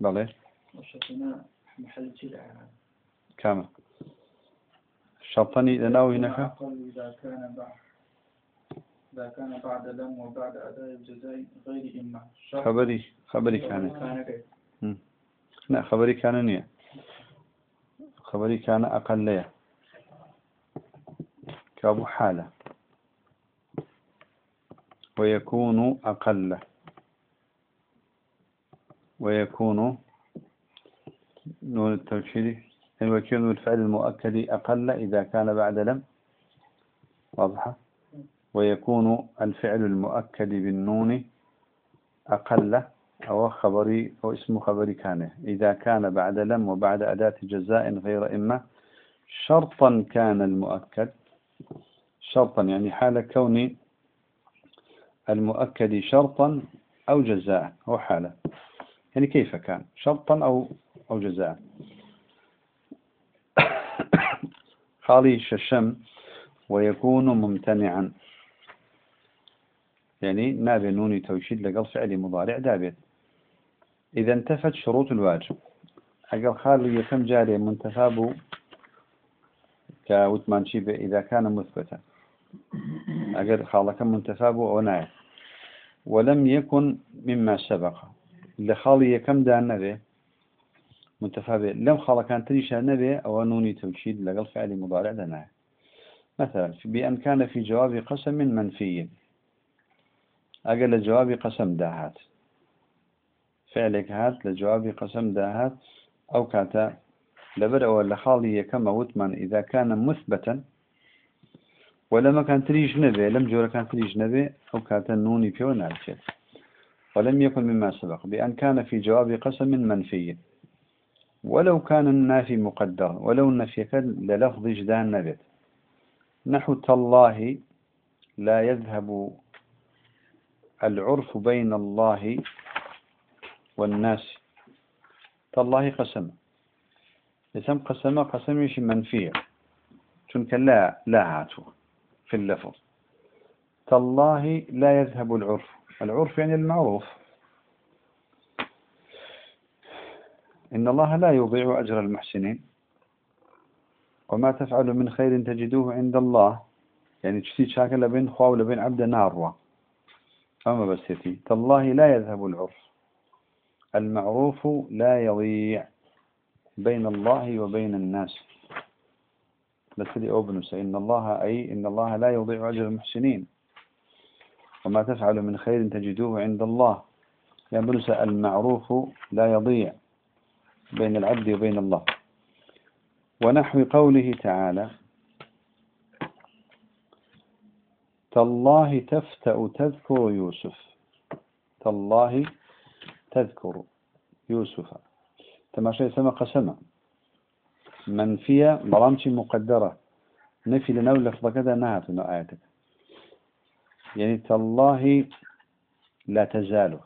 بله محل كامل. شرطني لناو هناك إذا كان بعد إذا كان بعد لم وبعد أداء الجزاء غير إما. خبري خبري كان لا خبري كان نية. خبري كان أقل ليه كابو حالة. ويكون أقل. ويكون نون التوكيد ويكون الفعل المؤكد أقل إذا كان بعد لم. واضحة؟ ويكون الفعل المؤكد بالنون أقل أو خبري أو اسم خبري كان إذا كان بعد لم وبعد أداة جزاء غير إما شرطا كان المؤكد. شرطا يعني حال كون المؤكد شرطا أو جزاء أو حالة. يعني كيف كان؟ شرطا أو أو جزاء. خالي الشم ويكون ممتنعا. يعني نابي نوني توشيد لقل فعل مضارع دابت إذا انتفت شروط الواجب أقل خالي يكم جاري منتفاب كوتمان شيبه إذا كان مثبتا أقل خالك منتفاب أو نايف ولم يكن مما سبق. لخالي يكم دان نبي منتفابه لم خالا كان تريش نبي أو نوني توكيد لقل فعل مضارع دنا مثلا بأن كان في جواب قسم منفي أقل جواب قسم داهات. فعلك هات لجواب قسم داهات أو كاتا لبر أو لخالي كما إذا كان مثبتا. ولما كان تريش نبي لم جورا كان تريش نبي أو كاتا نوني فيو نالشت ولم يكن مما سبق بأن كان في جواب قسم منفي. ولو كان النافي مقدر ولو النفي للفظ جدان نبت. نحو تالله لا يذهب العرف بين الله والناس. تالله قسم. إسم قسم قسم يشي منفية چونك لا لا عاتو في اللفظ. تالله لا يذهب العرف. العرف يعني المعروف. إن الله لا يضيع أجر المحسنين. وما تفعل من خير تجدوه عند الله. يعني تشتي شاكل لبين خواو لبين عبد نار أما بس يتي تالله لا يذهب العرف المعروف لا يضيع بين الله وبين الناس. بس لي أوبنس إن الله أي إن الله لا يضيع أجر المحسنين. وما تفعل من خير تجدوه عند الله. يعني المعروف لا يضيع بين العبد وبين الله. ونحو قوله تعالى تالله تفتأ تذكر يوسف. تالله تذكر يوسف. تماشي سما قسمة. منفية برامشي مقدرة. نفي لنو لفظ كذا نهت آياتك يعني تالله لا تزال.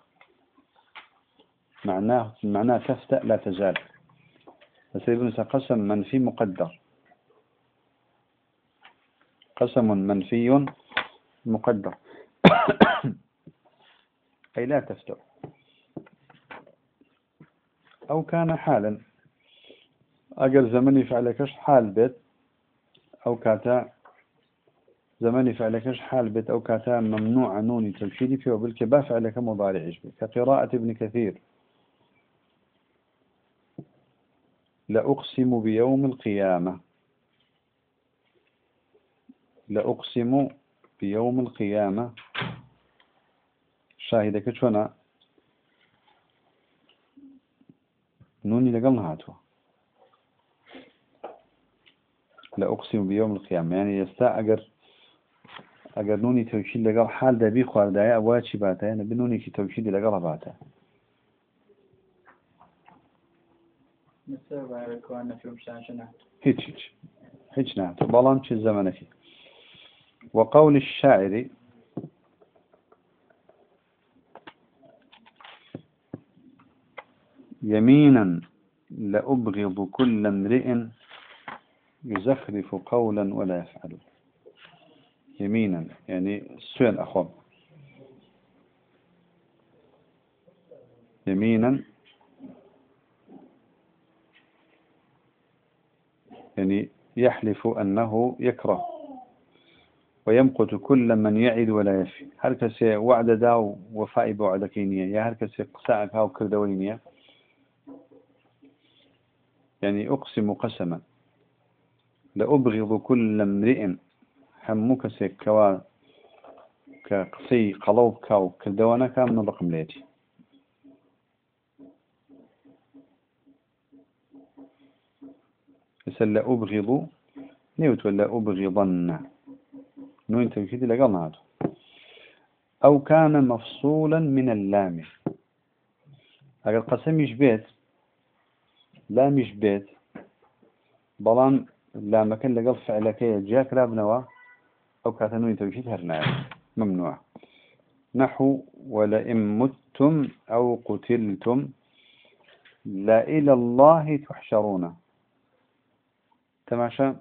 معناه معناه تفتأ لا تزال. بس يقول قسم منفي مقدر. قسم منفي مقدر. أي لا تفتر أو كان حالا. أجل زمني فعلكش حال بيت. أو كاتا زمني فعلكش حال بيت. أو كاتا ممنوع نوني تمشيدي فيه وبالكبا فعلك مضارع كقراءة ابن كثير. لأقسم بيوم القيامة. لأقسم بيوم القيامة. شاهدك شونا نوني لقل هاتوا. لأقسم بيوم القيامة. يعني يستا أجر أجر نوني توشيد لقل حال دبي خوار دايا أبواتي باتا. يعني بنوني كي توشيد لقل باتا. هيك هيك نعم بلان شي الزمن فيه وقول الشاعر يمينا لأبغض كل امرئ يزخرف قولا ولا يفعل. يمينا يعني سوين أخوان. يمينا يعني يحلف أنه يكره. ويمقت كل من يعد ولا يفي هل كسي وعد داو وفاء بوعدكينية يا هل كسي قساعك هاو كردوينية يعني أقسم قسما. لأبغض كل امرئ همك سيكوا كقصي قلوب كاو كردوانا كام رقم ليتي. يسأل أبغض نيوت ولا أبغضن. نون توكيد لقال هذا أو كان مفصولا من اللام. أقل قسم يشبيت لام يشبيت بلان لام كان لقال فعلك جاك لابنوا أو كانت نون توكيد هرنا. ممنوع. نحو ولئن متم أو قتلتم. لا إلى الله تحشرون. تماشى.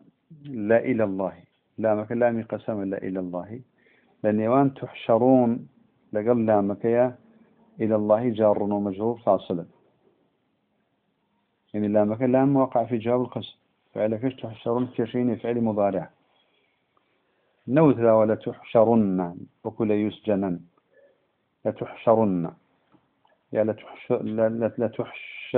لا إلى الله. لا مك لامي قسم لا إلى الله. لأن يوان تحشرون لقل لامك يا إلى الله جار ومجرور فاصلا يعني لامك لام وقع في جواب القسم. فعلك تحشرون؟ كشين فعل مضارع. نوثلا ولا تحشرن. وكل يسجنن. لا تحشرن. يا لا تحش لا لا تحش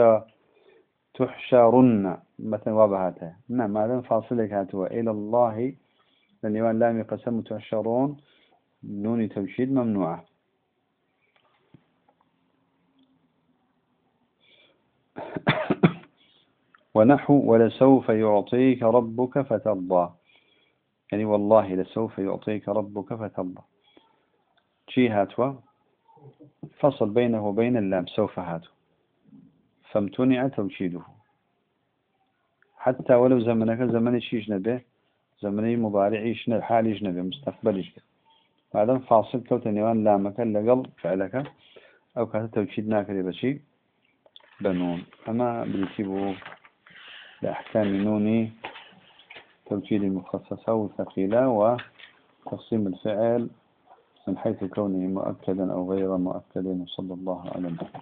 تحشرن. مثلا وابهاتها نعم هذا فاصلك هاتوا. إلى الله لأن يوان لام قسم تحشرون. نون توشيد ممنوعة. ونحو ولسوف يعطيك ربك فترضى. يعني والله لسوف يعطيك ربك فترضى. شي هاتوا. فصل بينه وبين اللام. سوف هاتوا. فامتنع توشيده حتى ولو زمنك زمن شيش نبه زمني مضارعيش نبه حاليش نبه مستقبليش بعدم فاصل كوت نيوان لامك لقل فعلك أو كانت توشيد ناكري بشي بنون أما بنتيبه لأحكام نوني توكيد مخصصة وثقيلة وتقسيم الفعل من حيث كونه مؤكدا أو غير مؤكد وصلى الله على محمد